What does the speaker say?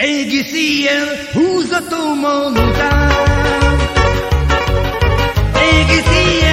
Erguecia, usa tua mão no lugar. Ergue-se